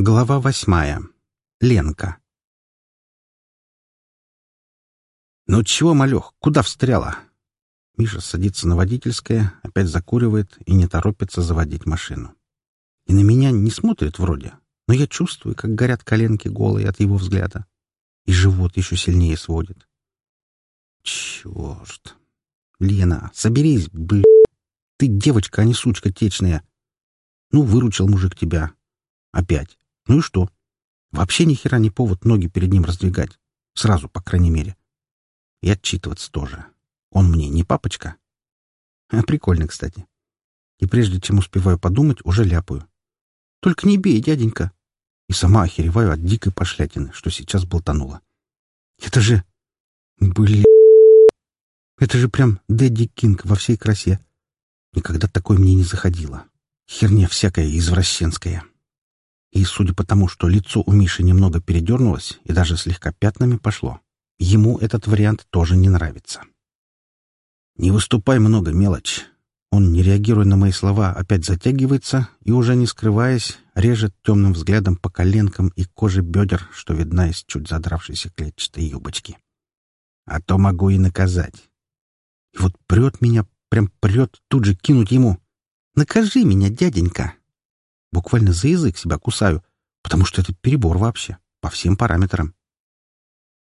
Глава восьмая. Ленка. «Ну чего, малех, куда встряла?» Миша садится на водительское, опять закуривает и не торопится заводить машину. И на меня не смотрит вроде, но я чувствую, как горят коленки голые от его взгляда. И живот еще сильнее сводит. Черт! Лена, соберись, блин. Ты девочка, а не сучка течная. Ну, выручил мужик тебя. Опять. Ну и что? Вообще ни хера не повод ноги перед ним раздвигать. Сразу, по крайней мере. И отчитываться тоже. Он мне не папочка. А прикольно, кстати. И прежде чем успеваю подумать, уже ляпаю. Только не бей, дяденька. И сама охереваю от дикой пошлятины, что сейчас болтанула. Это же... Блин... Это же прям Дэдди Кинг во всей красе. Никогда такое мне не заходило. Херня всякая извращенская. И, судя по тому, что лицо у Миши немного передернулось и даже слегка пятнами пошло, ему этот вариант тоже не нравится. «Не выступай много, мелочь!» Он, не реагируя на мои слова, опять затягивается и, уже не скрываясь, режет темным взглядом по коленкам и коже бедер, что видна из чуть задравшейся клетчатой юбочки. А то могу и наказать. И вот прет меня, прям прет тут же кинуть ему. «Накажи меня, дяденька!» Буквально за язык себя кусаю, потому что это перебор вообще, по всем параметрам.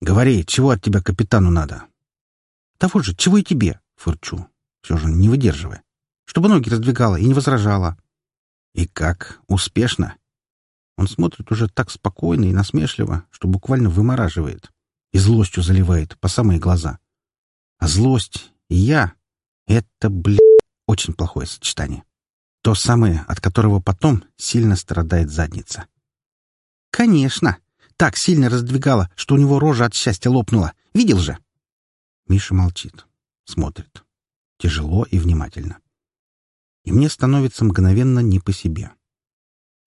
«Говори, чего от тебя капитану надо?» «Того же, чего и тебе?» — фырчу, все же не выдерживая. «Чтобы ноги раздвигала и не возражала». «И как? Успешно?» Он смотрит уже так спокойно и насмешливо, что буквально вымораживает и злостью заливает по самые глаза. А злость и я — это, блядь, очень плохое сочетание. То самое, от которого потом сильно страдает задница. «Конечно! Так сильно раздвигала, что у него рожа от счастья лопнула. Видел же?» Миша молчит, смотрит. Тяжело и внимательно. И мне становится мгновенно не по себе.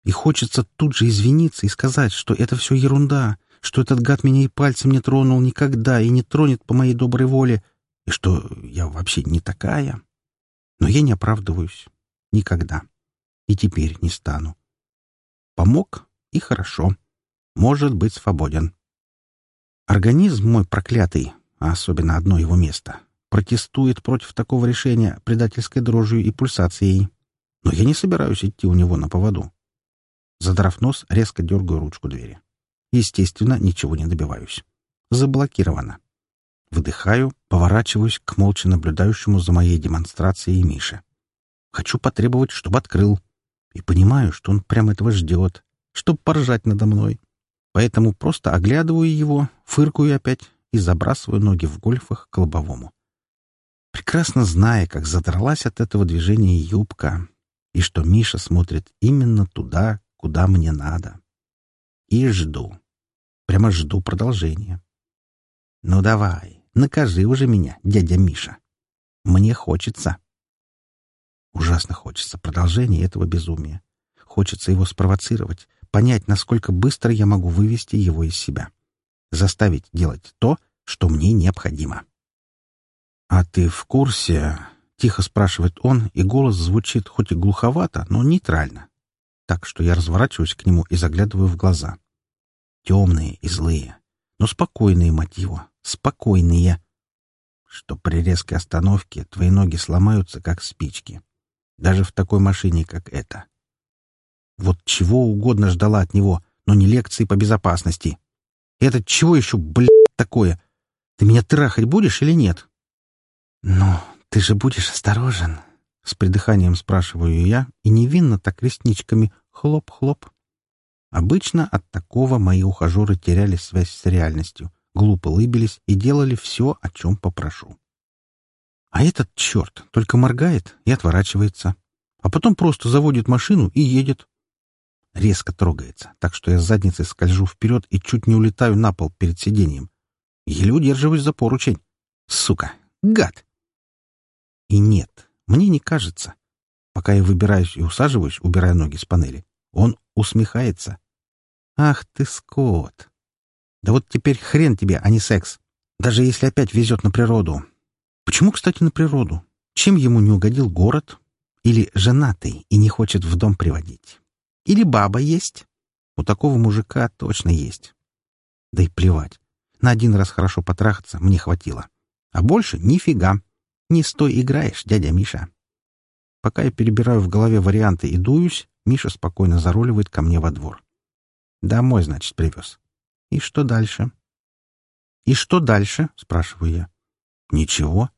И хочется тут же извиниться и сказать, что это все ерунда, что этот гад меня и пальцем не тронул никогда и не тронет по моей доброй воле, и что я вообще не такая. Но я не оправдываюсь. Никогда. И теперь не стану. Помог — и хорошо. Может быть свободен. Организм мой проклятый, а особенно одно его место, протестует против такого решения предательской дрожью и пульсацией. Но я не собираюсь идти у него на поводу. Задрав нос, резко дергаю ручку двери. Естественно, ничего не добиваюсь. Заблокировано. Выдыхаю, поворачиваюсь к молча наблюдающему за моей демонстрацией Мише. Хочу потребовать, чтобы открыл. И понимаю, что он прямо этого ждет, чтобы поржать надо мной. Поэтому просто оглядываю его, фыркаю опять и забрасываю ноги в гольфах к лобовому. Прекрасно зная, как задралась от этого движения юбка, и что Миша смотрит именно туда, куда мне надо. И жду. Прямо жду продолжения. Ну давай, накажи уже меня, дядя Миша. Мне хочется. Ужасно хочется продолжения этого безумия. Хочется его спровоцировать, понять, насколько быстро я могу вывести его из себя. Заставить делать то, что мне необходимо. «А ты в курсе?» — тихо спрашивает он, и голос звучит хоть и глуховато, но нейтрально. Так что я разворачиваюсь к нему и заглядываю в глаза. Темные и злые, но спокойные, его, спокойные. Что при резкой остановке твои ноги сломаются, как спички даже в такой машине, как эта. Вот чего угодно ждала от него, но не лекции по безопасности. Это чего еще, блядь, такое? Ты меня трахать будешь или нет? Ну, ты же будешь осторожен. С придыханием спрашиваю я, и невинно так ресничками хлоп-хлоп. Обычно от такого мои ухажеры теряли связь с реальностью, глупо лыбились и делали все, о чем попрошу. А этот черт только моргает и отворачивается, а потом просто заводит машину и едет. Резко трогается, так что я с задницей скольжу вперед и чуть не улетаю на пол перед сиденьем. Еле удерживаюсь за поручень. Сука! Гад! И нет, мне не кажется. Пока я выбираюсь и усаживаюсь, убирая ноги с панели, он усмехается. Ах ты, скот! Да вот теперь хрен тебе, а не секс. Даже если опять везет на природу, Почему, кстати, на природу? Чем ему не угодил город? Или женатый и не хочет в дом приводить? Или баба есть? У такого мужика точно есть. Да и плевать. На один раз хорошо потрахаться мне хватило. А больше нифига. Не стой играешь, дядя Миша. Пока я перебираю в голове варианты и дуюсь, Миша спокойно заруливает ко мне во двор. Домой, значит, привез. И что дальше? И что дальше? Спрашиваю я. Ничего.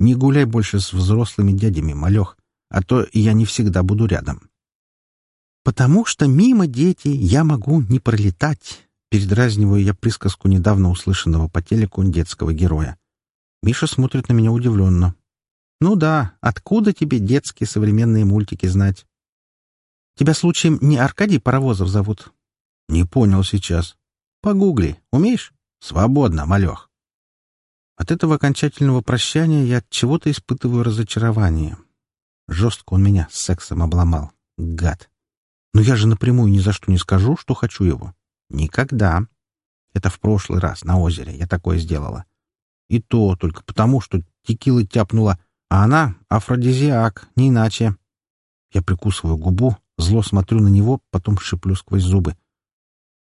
Не гуляй больше с взрослыми дядями, малех, а то я не всегда буду рядом. Потому что мимо дети я могу не пролетать. Передразниваю я присказку недавно услышанного по телеку детского героя. Миша смотрит на меня удивленно. «Ну да, откуда тебе детские современные мультики знать?» «Тебя случаем не Аркадий Паровозов зовут?» «Не понял сейчас. Погугли. Умеешь?» «Свободно, малех». От этого окончательного прощания я от чего-то испытываю разочарование. Жестко он меня с сексом обломал. Гад. Но я же напрямую ни за что не скажу, что хочу его. Никогда. Это в прошлый раз на озере я такое сделала. И то только потому, что текилы тяпнула, а она — афродизиак, не иначе. Я прикусываю губу, зло смотрю на него, потом шиплю сквозь зубы.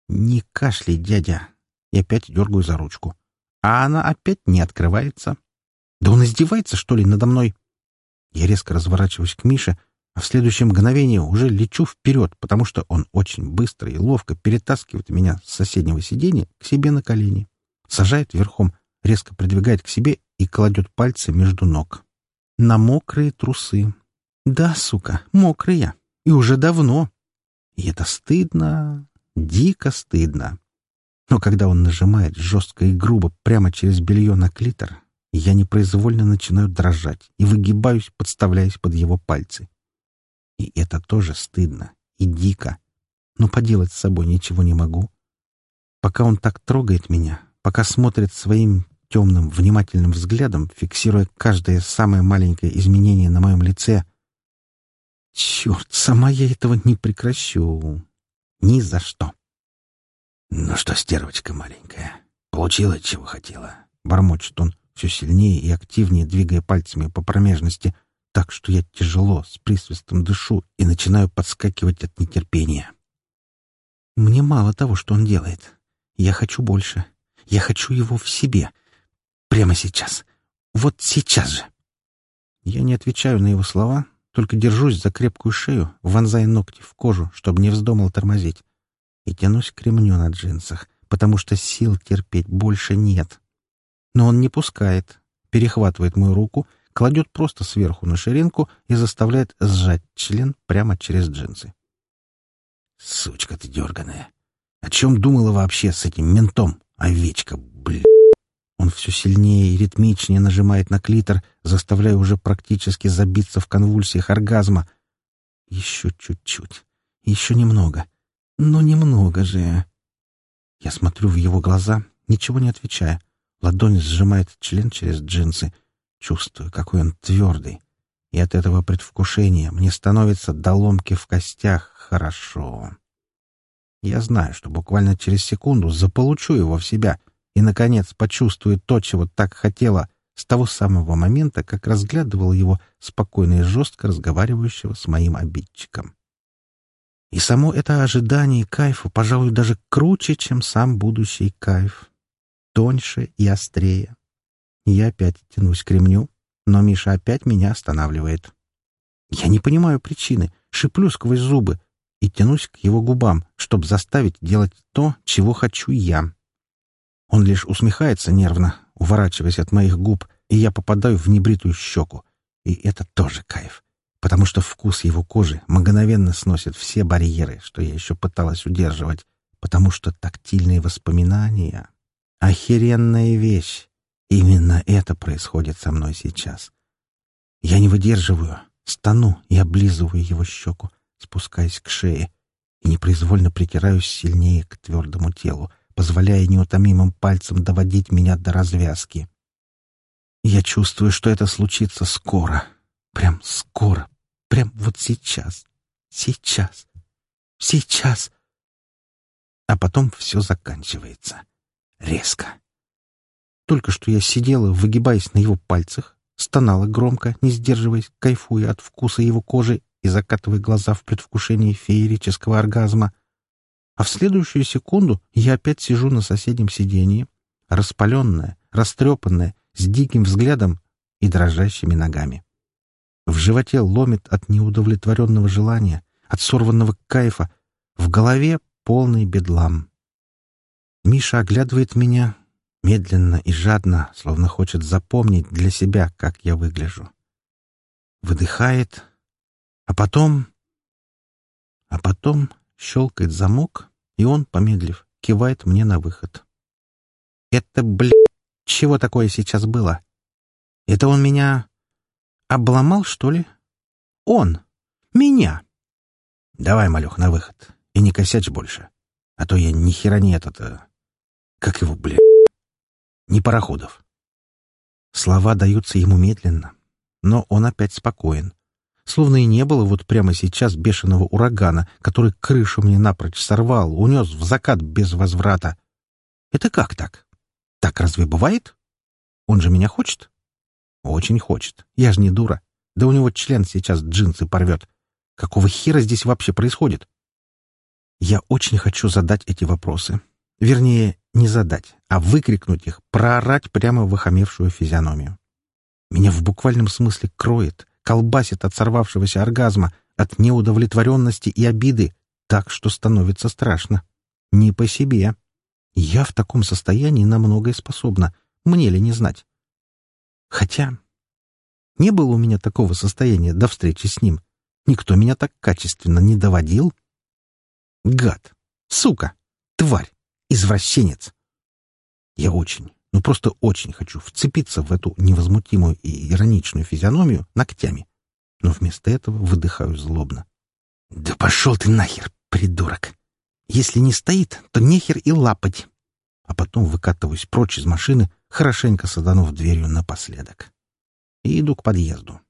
«Не кашляй, дядя!» И опять дергаю за ручку. А она опять не открывается. Да он издевается, что ли, надо мной? Я резко разворачиваюсь к Мише, а в следующее мгновение уже лечу вперед, потому что он очень быстро и ловко перетаскивает меня с соседнего сиденья к себе на колени, сажает верхом, резко придвигает к себе и кладет пальцы между ног. На мокрые трусы. Да, сука, мокрые. И уже давно. И это стыдно, дико стыдно. Но когда он нажимает жестко и грубо прямо через белье на клитор, я непроизвольно начинаю дрожать и выгибаюсь, подставляясь под его пальцы. И это тоже стыдно и дико. Но поделать с собой ничего не могу. Пока он так трогает меня, пока смотрит своим темным, внимательным взглядом, фиксируя каждое самое маленькое изменение на моем лице. Черт, сама я этого не прекращу. Ни за что. «Ну что, стервочка маленькая, получила, чего хотела?» — бормочет он, все сильнее и активнее двигая пальцами по промежности, так что я тяжело, с присвистом дышу и начинаю подскакивать от нетерпения. Мне мало того, что он делает. Я хочу больше. Я хочу его в себе. Прямо сейчас. Вот сейчас же. Я не отвечаю на его слова, только держусь за крепкую шею, вонзая ногти в кожу, чтобы не вздумал тормозить, и тянусь к ремню на джинсах, потому что сил терпеть больше нет. Но он не пускает, перехватывает мою руку, кладет просто сверху на ширинку и заставляет сжать член прямо через джинсы. «Сучка ты дерганая! О чем думала вообще с этим ментом, овечка, блин?» Он все сильнее и ритмичнее нажимает на клитор, заставляя уже практически забиться в конвульсиях оргазма. Еще чуть-чуть. Еще немного. Но немного же. Я смотрю в его глаза, ничего не отвечая. Ладонь сжимает член через джинсы. Чувствую, какой он твердый. И от этого предвкушения мне становится до ломки в костях хорошо. Я знаю, что буквально через секунду заполучу его в себя — и, наконец, почувствует то, чего так хотела, с того самого момента, как разглядывал его спокойно и жестко разговаривающего с моим обидчиком. И само это ожидание кайфа, пожалуй, даже круче, чем сам будущий кайф. Тоньше и острее. Я опять тянусь к ремню, но Миша опять меня останавливает. Я не понимаю причины, шиплю сквозь зубы и тянусь к его губам, чтобы заставить делать то, чего хочу я. Он лишь усмехается нервно, уворачиваясь от моих губ, и я попадаю в небритую щеку. И это тоже кайф, потому что вкус его кожи мгновенно сносит все барьеры, что я еще пыталась удерживать, потому что тактильные воспоминания — охеренная вещь. Именно это происходит со мной сейчас. Я не выдерживаю, стану и облизываю его щеку, спускаясь к шее, и непроизвольно притираюсь сильнее к твердому телу, позволяя неутомимым пальцам доводить меня до развязки. Я чувствую, что это случится скоро. Прям скоро. Прям вот сейчас. Сейчас. Сейчас. А потом все заканчивается. Резко. Только что я сидела, выгибаясь на его пальцах, стонала громко, не сдерживаясь, кайфуя от вкуса его кожи и закатывая глаза в предвкушении феерического оргазма. А в следующую секунду я опять сижу на соседнем сиденье, распаленная, растрепанная, с диким взглядом и дрожащими ногами. В животе ломит от неудовлетворенного желания, от сорванного кайфа, в голове полный бедлам. Миша оглядывает меня медленно и жадно, словно хочет запомнить для себя, как я выгляжу. Выдыхает, а потом... А потом щелкает замок, и он, помедлив, кивает мне на выход. Это, блядь, чего такое сейчас было? Это он меня обломал, что ли? Он! Меня! Давай, малюх, на выход. И не косячь больше. А то я ни хера не этот... Как его, блядь? Не пароходов. Слова даются ему медленно, но он опять спокоен. Словно и не было вот прямо сейчас бешеного урагана, который крышу мне напрочь сорвал, унес в закат без возврата. Это как так? Так разве бывает? Он же меня хочет? Очень хочет. Я же не дура. Да у него член сейчас джинсы порвет. Какого хера здесь вообще происходит? Я очень хочу задать эти вопросы. Вернее, не задать, а выкрикнуть их, проорать прямо в охамевшую физиономию. Меня в буквальном смысле кроет, колбасит от сорвавшегося оргазма, от неудовлетворенности и обиды, так что становится страшно. Не по себе. Я в таком состоянии на многое способна. Мне ли не знать? Хотя... Не было у меня такого состояния до встречи с ним. Никто меня так качественно не доводил. Гад! Сука! Тварь! Извращенец! Я очень, ну просто очень хочу вцепиться в эту невозмутимую и ироничную физиономию ногтями, но вместо этого выдыхаю злобно. «Да пошел ты нахер, придурок! Если не стоит, то нехер и лапать!» А потом выкатываюсь прочь из машины, хорошенько саданув дверью напоследок. И иду к подъезду,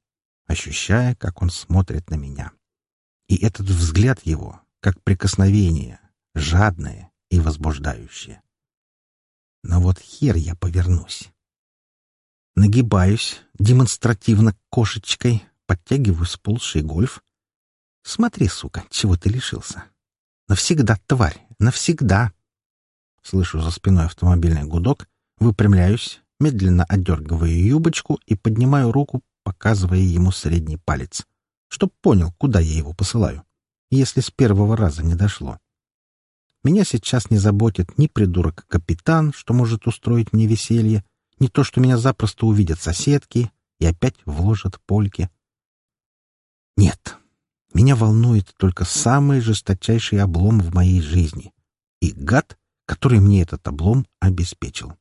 ощущая, как он смотрит на меня. И этот взгляд его, как прикосновение, жадное и возбуждающее. Но вот хер я повернусь. Нагибаюсь, демонстративно кошечкой, подтягиваю сползший гольф. Смотри, сука, чего ты лишился. Навсегда, тварь, навсегда. Слышу за спиной автомобильный гудок, выпрямляюсь, медленно отдергиваю юбочку и поднимаю руку, показывая ему средний палец, чтоб понял, куда я его посылаю, если с первого раза не дошло. Меня сейчас не заботит ни придурок-капитан, что может устроить мне веселье, ни то, что меня запросто увидят соседки и опять вложат польки. Нет, меня волнует только самый жесточайший облом в моей жизни и гад, который мне этот облом обеспечил.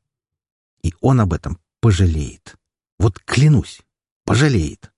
И он об этом пожалеет. Вот клянусь, пожалеет.